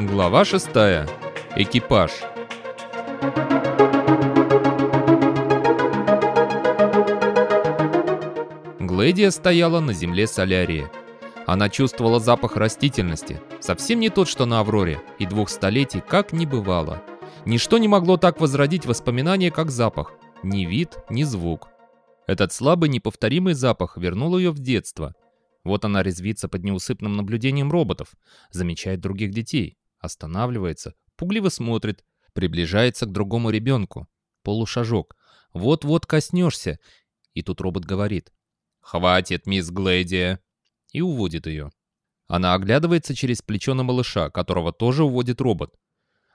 Глава 6. Экипаж. Глэдия стояла на земле Солярии. Она чувствовала запах растительности, совсем не тот, что на Авроре, и двух столетий как не бывало. Ничто не могло так возродить воспоминания, как запах. Ни вид, ни звук. Этот слабый, неповторимый запах вернул ее в детство. Вот она резвится под неусыпным наблюдением роботов, замечает других детей, останавливается, пугливо смотрит, приближается к другому ребенку. Полушажок. Вот-вот коснешься. И тут робот говорит. «Хватит, мисс Глэдия!» И уводит ее. Она оглядывается через плечо на малыша, которого тоже уводит робот.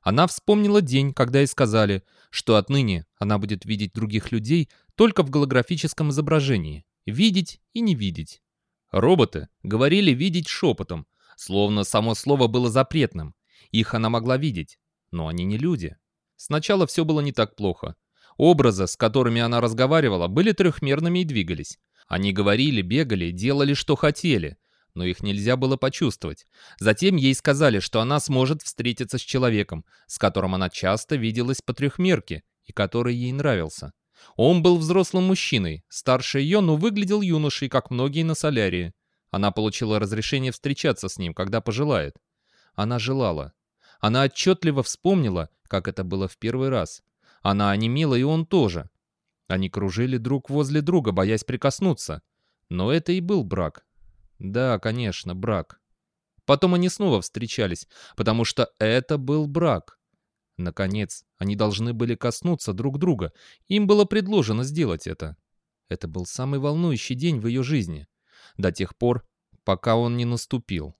Она вспомнила день, когда ей сказали, что отныне она будет видеть других людей только в голографическом изображении. Видеть и не видеть. Роботы говорили видеть шепотом, словно само слово было запретным. Их она могла видеть, но они не люди. Сначала все было не так плохо. Образы, с которыми она разговаривала, были трехмерными и двигались. Они говорили, бегали, делали, что хотели, но их нельзя было почувствовать. Затем ей сказали, что она сможет встретиться с человеком, с которым она часто виделась по трехмерке и который ей нравился. Он был взрослым мужчиной, старше ее, но выглядел юношей, как многие на солярии. Она получила разрешение встречаться с ним, когда пожелает. Она желала. Она отчетливо вспомнила, как это было в первый раз. Она онемела, и он тоже. Они кружили друг возле друга, боясь прикоснуться. Но это и был брак. Да, конечно, брак. Потом они снова встречались, потому что это был брак. Наконец, они должны были коснуться друг друга. Им было предложено сделать это. Это был самый волнующий день в ее жизни. До тех пор, пока он не наступил.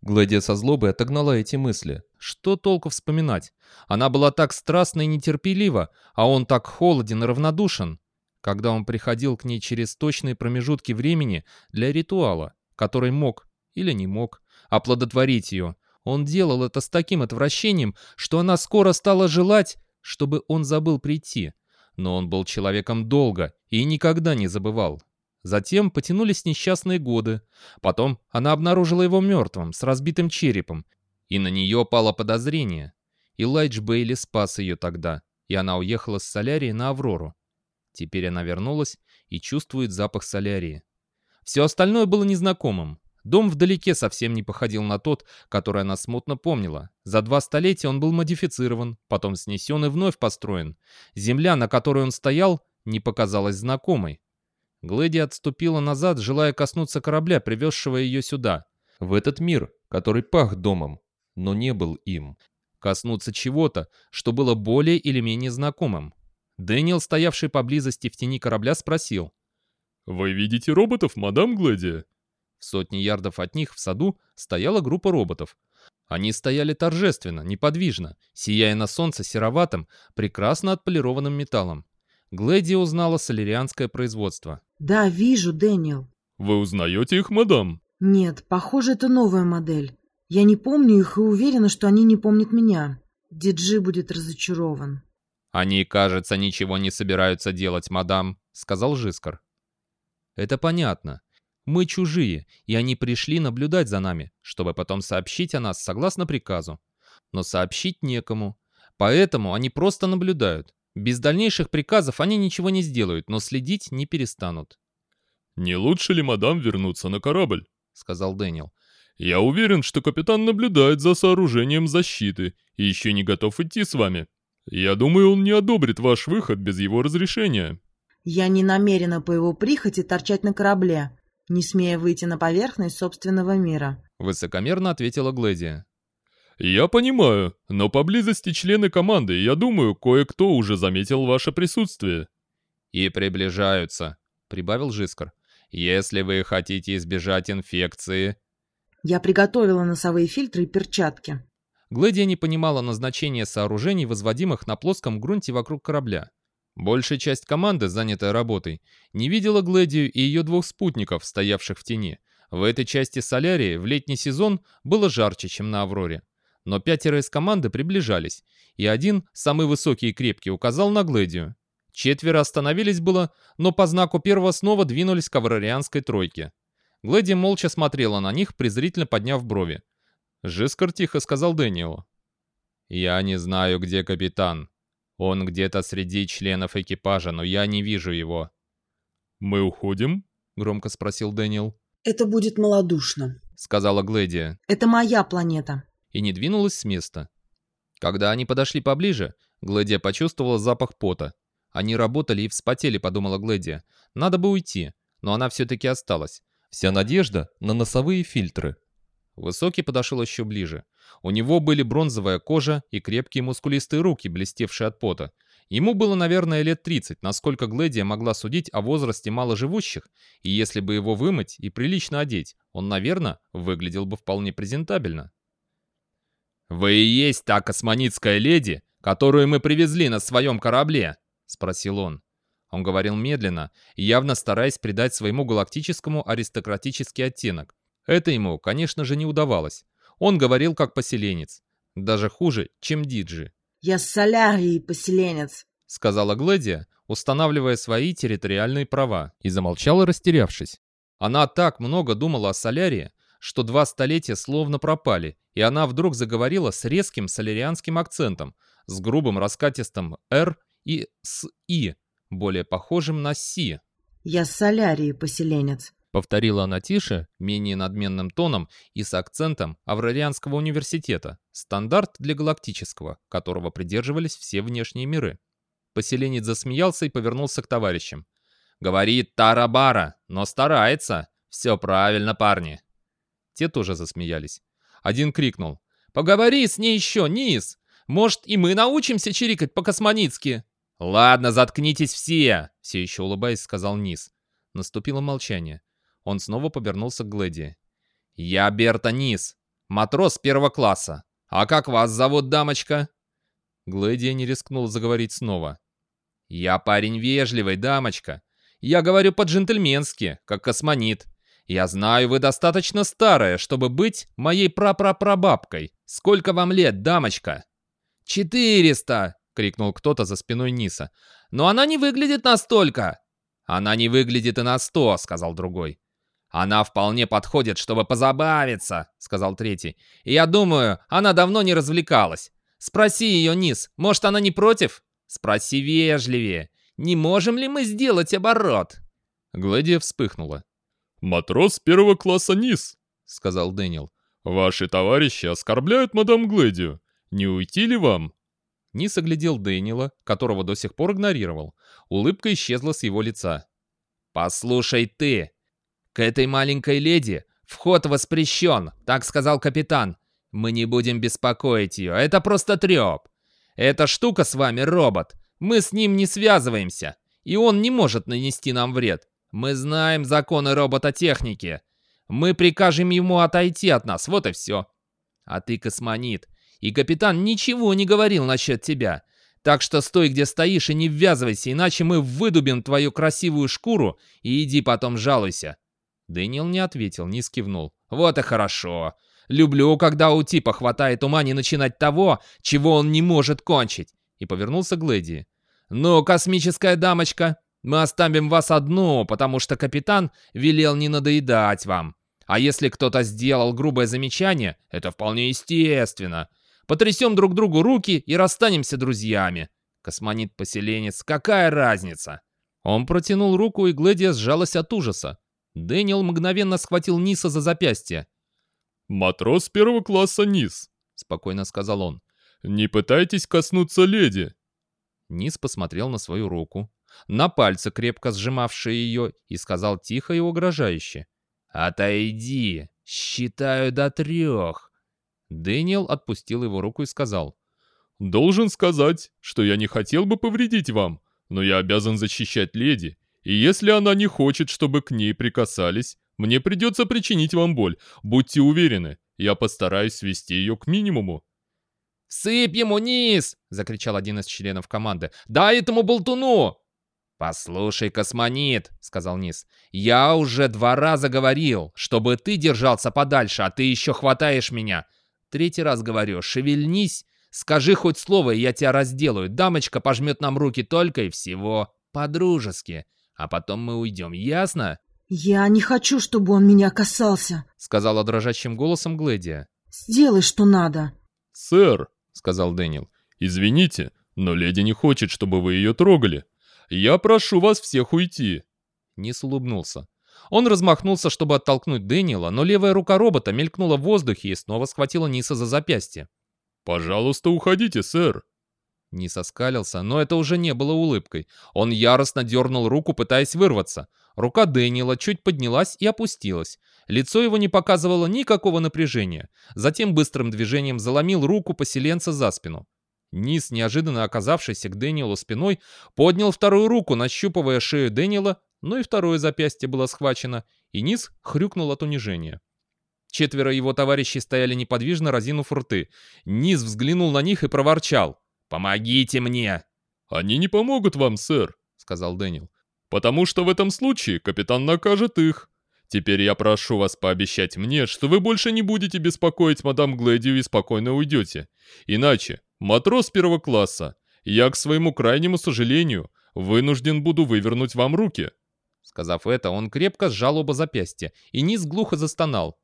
Глэдия со злобой отогнала эти мысли. Что толку вспоминать? Она была так страстна и нетерпелива, а он так холоден и равнодушен. Когда он приходил к ней через точные промежутки времени для ритуала, который мог или не мог оплодотворить ее, он делал это с таким отвращением, что она скоро стала желать, чтобы он забыл прийти. Но он был человеком долго и никогда не забывал. Затем потянулись несчастные годы. Потом она обнаружила его мертвым, с разбитым черепом. И на нее пало подозрение. Илайдж Бейли спас ее тогда, и она уехала с солярии на Аврору. Теперь она вернулась и чувствует запах солярии. Все остальное было незнакомым. Дом вдалеке совсем не походил на тот, который она смутно помнила. За два столетия он был модифицирован, потом снесен и вновь построен. Земля, на которой он стоял, не показалась знакомой. Глэди отступила назад, желая коснуться корабля, привезшего ее сюда. В этот мир, который пах домом, но не был им. Коснуться чего-то, что было более или менее знакомым. Дэниел, стоявший поблизости в тени корабля, спросил. «Вы видите роботов, мадам Глэди?» В сотни ярдов от них в саду стояла группа роботов. Они стояли торжественно, неподвижно, сияя на солнце сероватым, прекрасно отполированным металлом. Глэди узнала солярианское производство. Да, вижу, Дэниел. Вы узнаете их, мадам? Нет, похоже, это новая модель. Я не помню их и уверена, что они не помнят меня. Диджи будет разочарован. «Они, кажется, ничего не собираются делать, мадам», — сказал Жискар. «Это понятно. Мы чужие, и они пришли наблюдать за нами, чтобы потом сообщить о нас согласно приказу. Но сообщить некому. Поэтому они просто наблюдают. Без дальнейших приказов они ничего не сделают, но следить не перестанут. «Не лучше ли, мадам, вернуться на корабль?» — сказал Дэниел. «Я уверен, что капитан наблюдает за сооружением защиты и еще не готов идти с вами. Я думаю, он не одобрит ваш выход без его разрешения». «Я не намерена по его прихоти торчать на корабле, не смея выйти на поверхность собственного мира», — высокомерно ответила Глэдия. «Я понимаю, но поблизости члены команды, я думаю, кое-кто уже заметил ваше присутствие». «И приближаются», — прибавил Жискар. «Если вы хотите избежать инфекции...» «Я приготовила носовые фильтры и перчатки». Глэдия не понимала назначения сооружений, возводимых на плоском грунте вокруг корабля. Большая часть команды, занятая работой, не видела Глэдию и ее двух спутников, стоявших в тени. В этой части солярии в летний сезон было жарче, чем на Авроре. Но пятеро из команды приближались, и один, самый высокий и крепкий, указал на Гледию. Четверо остановились было, но по знаку первого снова двинулись к аврарианской тройке. Глэди молча смотрела на них, презрительно подняв брови. Жискар тихо сказал Дэниелу. «Я не знаю, где капитан. Он где-то среди членов экипажа, но я не вижу его». «Мы уходим?» — громко спросил Дэниел. «Это будет малодушно», — сказала Глэдия. «Это моя планета». И не двинулась с места. Когда они подошли поближе, Глэдия почувствовала запах пота. Они работали и вспотели, подумала Глэдия. Надо бы уйти, но она все-таки осталась. Вся надежда на носовые фильтры. Высокий подошел еще ближе. У него были бронзовая кожа и крепкие мускулистые руки, блестевшие от пота. Ему было, наверное, лет 30, насколько Глэдия могла судить о возрасте маложивущих, и если бы его вымыть и прилично одеть, он, наверное, выглядел бы вполне презентабельно. «Вы и есть та космонитская леди, которую мы привезли на своем корабле?» — спросил он. Он говорил медленно, явно стараясь придать своему галактическому аристократический оттенок. Это ему, конечно же, не удавалось. Он говорил как поселенец. Даже хуже, чем Диджи. «Я с Солярии поселенец», — сказала Гледия, устанавливая свои территориальные права, и замолчала, растерявшись. Она так много думала о Солярии, что два столетия словно пропали, и она вдруг заговорила с резким солярианским акцентом, с грубым раскатистым «р» и с «и», более похожим на «си». «Я с Солярии поселенец», — повторила она тише, менее надменным тоном и с акцентом Аврарианского университета, стандарт для галактического, которого придерживались все внешние миры. Поселенец засмеялся и повернулся к товарищам. «Говорит Тарабара, но старается. Все правильно, парни». Те тоже засмеялись. Один крикнул. «Поговори с ней еще, Низ! Может, и мы научимся чирикать по-космонитски?» «Ладно, заткнитесь все!» — все еще улыбаясь, сказал Низ. Наступило молчание. Он снова повернулся к Глэди. «Я Берта Низ, матрос первого класса. А как вас зовут, дамочка?» Глэдия не рискнул заговорить снова. «Я парень вежливый, дамочка. Я говорю по-джентльменски, как космонит. Я знаю, вы достаточно старая, чтобы быть моей прапрапрабабкой. Сколько вам лет, дамочка?» «Четыреста!» — крикнул кто-то за спиной Ниса. «Но она не выглядит настолько!» «Она не выглядит и на сто», — сказал другой. «Она вполне подходит, чтобы позабавиться», — сказал третий. «И я думаю, она давно не развлекалась. Спроси ее, Низ, может, она не против?» «Спроси вежливее. Не можем ли мы сделать оборот?» Глэдия вспыхнула. «Матрос первого класса Низ», — сказал Дэниел. «Ваши товарищи оскорбляют мадам Глэдию. Не уйти ли вам?» Низ оглядел Дэниела, которого до сих пор игнорировал. Улыбка исчезла с его лица. «Послушай ты! К этой маленькой леди вход воспрещен, так сказал капитан. Мы не будем беспокоить ее, это просто треп. Эта штука с вами робот. Мы с ним не связываемся, и он не может нанести нам вред. Мы знаем законы робототехники. Мы прикажем ему отойти от нас, вот и все. А ты космонит, и капитан ничего не говорил насчет тебя. Так что стой, где стоишь, и не ввязывайся, иначе мы выдубим твою красивую шкуру и иди потом жалуйся». Дэниел не ответил, не скивнул. «Вот и хорошо. Люблю, когда у типа хватает ума не начинать того, чего он не может кончить». И повернулся к Глэдии. «Ну, космическая дамочка, мы оставим вас одну, потому что капитан велел не надоедать вам. А если кто-то сделал грубое замечание, это вполне естественно. Потрясем друг другу руки и расстанемся друзьями. Космонит-поселенец, какая разница? Он протянул руку, и Гледия сжалась от ужаса. Дэниел мгновенно схватил Ниса за запястье. «Матрос первого класса Нис», — спокойно сказал он. «Не пытайтесь коснуться леди». Низ посмотрел на свою руку, на пальцы, крепко сжимавшие ее, и сказал тихо и угрожающе. «Отойди! Считаю до трех!» Дэниел отпустил его руку и сказал. «Должен сказать, что я не хотел бы повредить вам, но я обязан защищать леди, и если она не хочет, чтобы к ней прикасались, мне придется причинить вам боль. Будьте уверены, я постараюсь свести ее к минимуму». «Сыпь ему низ!» — закричал один из членов команды. «Дай этому болтуну!» «Послушай, космонит», — сказал Низ, — «я уже два раза говорил, чтобы ты держался подальше, а ты еще хватаешь меня. третий раз говорю, шевельнись, скажи хоть слово, и я тебя разделаю. Дамочка пожмет нам руки только и всего. По-дружески. А потом мы уйдем, ясно?» «Я не хочу, чтобы он меня касался», — сказала дрожащим голосом Гледия. «Сделай, что надо». «Сэр», — сказал Дэниел, — «извините, но леди не хочет, чтобы вы ее трогали. Я прошу вас всех уйти». Нис улыбнулся. Он размахнулся, чтобы оттолкнуть Дэниела, но левая рука робота мелькнула в воздухе и снова схватила Ниса за запястье. «Пожалуйста, уходите, сэр». Нис оскалился, но это уже не было улыбкой. Он яростно дернул руку, пытаясь вырваться. Рука Дэниела чуть поднялась и опустилась. Лицо его не показывало никакого напряжения. Затем быстрым движением заломил руку поселенца за спину. Низ, неожиданно оказавшийся к Дэниелу спиной, поднял вторую руку, нащупывая шею Дэниела, но и второе запястье было схвачено, и Низ хрюкнул от унижения. Четверо его товарищей стояли неподвижно, разинув рты. Низ взглянул на них и проворчал. «Помогите мне!» «Они не помогут вам, сэр», — сказал Дэниел. «Потому что в этом случае капитан накажет их. Теперь я прошу вас пообещать мне, что вы больше не будете беспокоить мадам Глэдию и спокойно уйдете. Иначе, матрос первого класса, я, к своему крайнему сожалению, вынужден буду вывернуть вам руки». Сказав это, он крепко сжал оба запястья, и низ глухо застонал.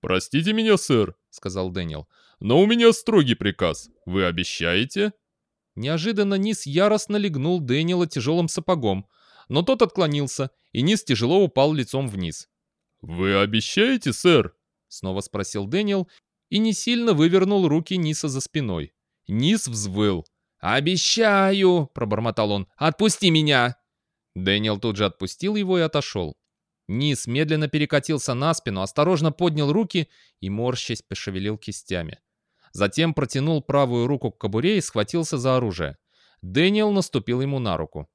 «Простите меня, сэр», — сказал Дэниел, — «но у меня строгий приказ. Вы обещаете?» Неожиданно Низ яростно легнул Дэниела тяжелым сапогом, но тот отклонился, и Низ тяжело упал лицом вниз. «Вы обещаете, сэр?» — снова спросил Дэниел, и не сильно вывернул руки Ниса за спиной. Низ взвыл. «Обещаю!» — пробормотал он. «Отпусти меня!» Дэниел тут же отпустил его и отошел. Низ медленно перекатился на спину, осторожно поднял руки и, морщась, пошевелил кистями. Затем протянул правую руку к кобуре и схватился за оружие. Дэниел наступил ему на руку.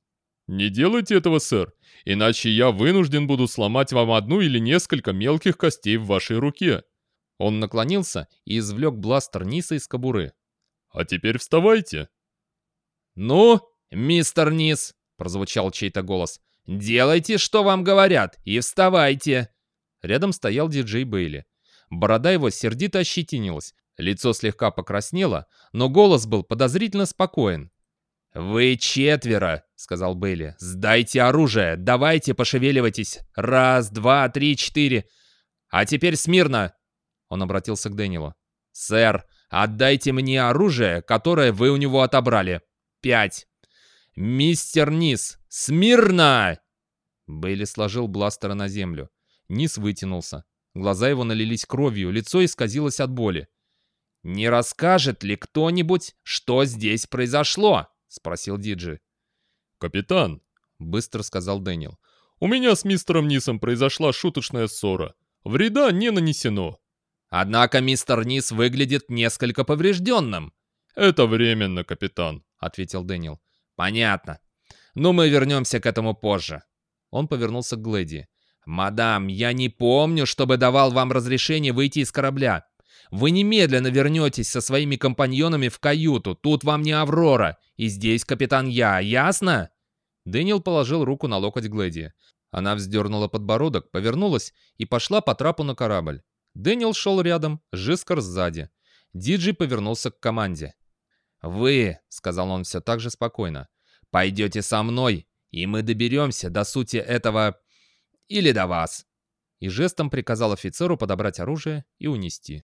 «Не делайте этого, сэр, иначе я вынужден буду сломать вам одну или несколько мелких костей в вашей руке». Он наклонился и извлек бластер Ниса из кобуры. «А теперь вставайте». «Ну, мистер Нис», — прозвучал чей-то голос, — «делайте, что вам говорят, и вставайте». Рядом стоял диджей Бейли. Борода его сердито ощетинилась, лицо слегка покраснело, но голос был подозрительно спокоен. «Вы четверо», — сказал Бейли. «Сдайте оружие, давайте пошевеливайтесь. Раз, два, три, четыре. А теперь смирно!» Он обратился к Дэниелу. «Сэр, отдайте мне оружие, которое вы у него отобрали. Пять. Мистер Низ, смирно!» Бейли сложил бластера на землю. Низ вытянулся. Глаза его налились кровью, лицо исказилось от боли. «Не расскажет ли кто-нибудь, что здесь произошло?» — спросил Диджи. «Капитан», — быстро сказал Дэниел, — «у меня с мистером Нисом произошла шуточная ссора. Вреда не нанесено». «Однако мистер Нис выглядит несколько поврежденным». «Это временно, капитан», — ответил Дэниел. «Понятно. Но мы вернемся к этому позже». Он повернулся к Глэди. «Мадам, я не помню, чтобы давал вам разрешение выйти из корабля. Вы немедленно вернетесь со своими компаньонами в каюту. Тут вам не Аврора. И здесь капитан я. Ясно?» Дэниел положил руку на локоть Глэди. Она вздернула подбородок, повернулась и пошла по трапу на корабль. Дэниел шел рядом, Жискар сзади. Диджи повернулся к команде. «Вы», — сказал он все так же спокойно, — «пойдете со мной, и мы доберемся до сути этого... или до вас». И жестом приказал офицеру подобрать оружие и унести.